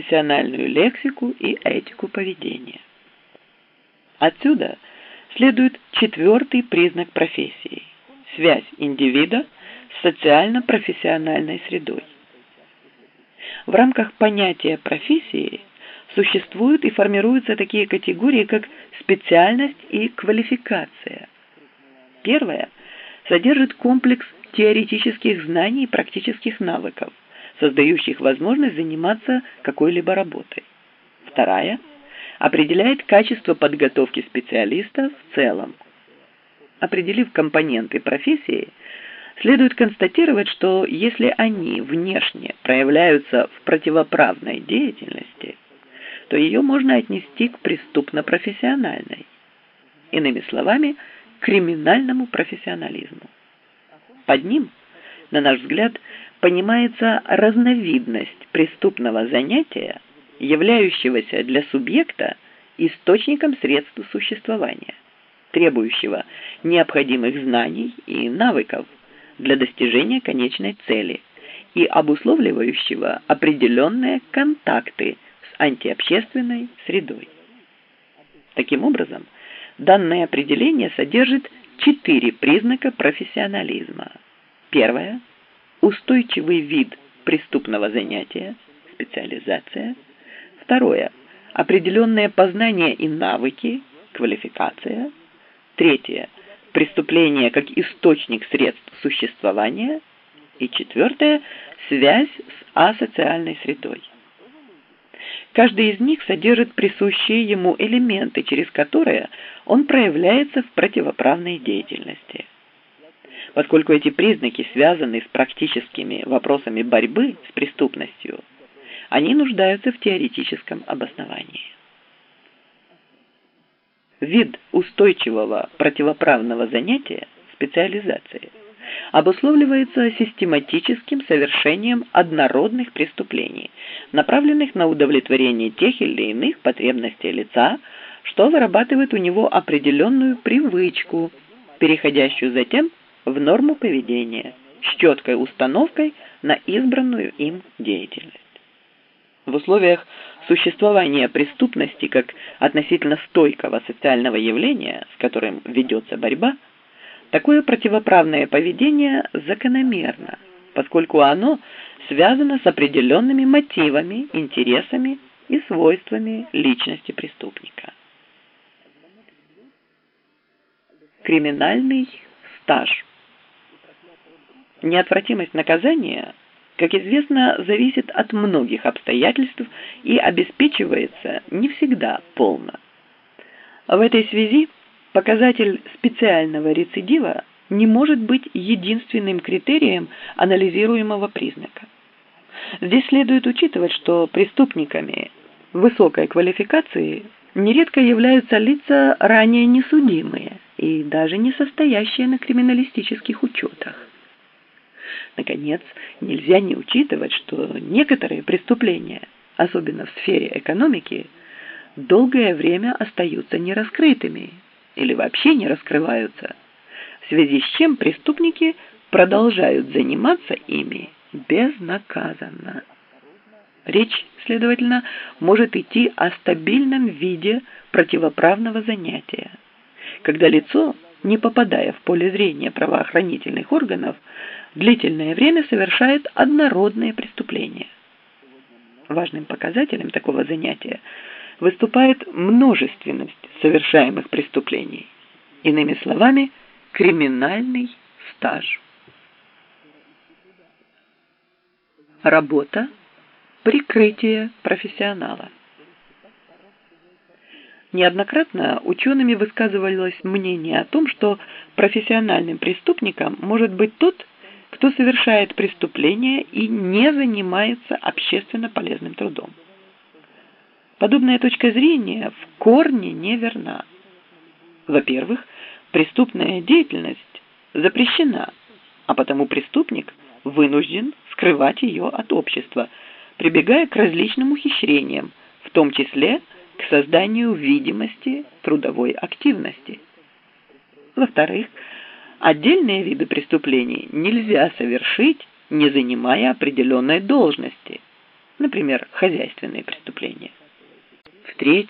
профессиональную лексику и этику поведения. Отсюда следует четвертый признак профессии – связь индивида с социально-профессиональной средой. В рамках понятия профессии существуют и формируются такие категории, как специальность и квалификация. Первая содержит комплекс теоретических знаний и практических навыков, создающих возможность заниматься какой-либо работой. Вторая определяет качество подготовки специалиста в целом. Определив компоненты профессии, следует констатировать, что если они внешне проявляются в противоправной деятельности, то ее можно отнести к преступно-профессиональной. Иными словами, криминальному профессионализму. Под ним, на наш взгляд, понимается разновидность преступного занятия, являющегося для субъекта источником средств существования, требующего необходимых знаний и навыков для достижения конечной цели и обусловливающего определенные контакты с антиобщественной средой. Таким образом, данное определение содержит четыре признака профессионализма. Первое – устойчивый вид преступного занятия, специализация. Второе – определенные познания и навыки, квалификация. Третье – преступление как источник средств существования. И четвертое – связь с асоциальной средой. Каждый из них содержит присущие ему элементы, через которые он проявляется в противоправной деятельности. Поскольку эти признаки связаны с практическими вопросами борьбы с преступностью, они нуждаются в теоретическом обосновании. Вид устойчивого противоправного занятия – специализация – обусловливается систематическим совершением однородных преступлений, направленных на удовлетворение тех или иных потребностей лица, что вырабатывает у него определенную привычку, переходящую затем в норму поведения, с четкой установкой на избранную им деятельность. В условиях существования преступности как относительно стойкого социального явления, с которым ведется борьба, Такое противоправное поведение закономерно, поскольку оно связано с определенными мотивами, интересами и свойствами личности преступника. Криминальный стаж. Неотвратимость наказания, как известно, зависит от многих обстоятельств и обеспечивается не всегда полно. В этой связи Показатель специального рецидива не может быть единственным критерием анализируемого признака. Здесь следует учитывать, что преступниками высокой квалификации нередко являются лица ранее несудимые и даже не состоящие на криминалистических учетах. Наконец, нельзя не учитывать, что некоторые преступления, особенно в сфере экономики, долгое время остаются нераскрытыми или вообще не раскрываются, в связи с чем преступники продолжают заниматься ими безнаказанно. Речь, следовательно, может идти о стабильном виде противоправного занятия, когда лицо, не попадая в поле зрения правоохранительных органов, длительное время совершает однородные преступления. Важным показателем такого занятия выступает множественность совершаемых преступлений. Иными словами, криминальный стаж. Работа, прикрытие профессионала. Неоднократно учеными высказывалось мнение о том, что профессиональным преступником может быть тот, кто совершает преступление и не занимается общественно полезным трудом. Подобная точка зрения в корне неверна. Во-первых, преступная деятельность запрещена, а потому преступник вынужден скрывать ее от общества, прибегая к различным ухищрениям, в том числе к созданию видимости трудовой активности. Во-вторых, отдельные виды преступлений нельзя совершить, не занимая определенной должности – например, хозяйственные преступления. В-третьих,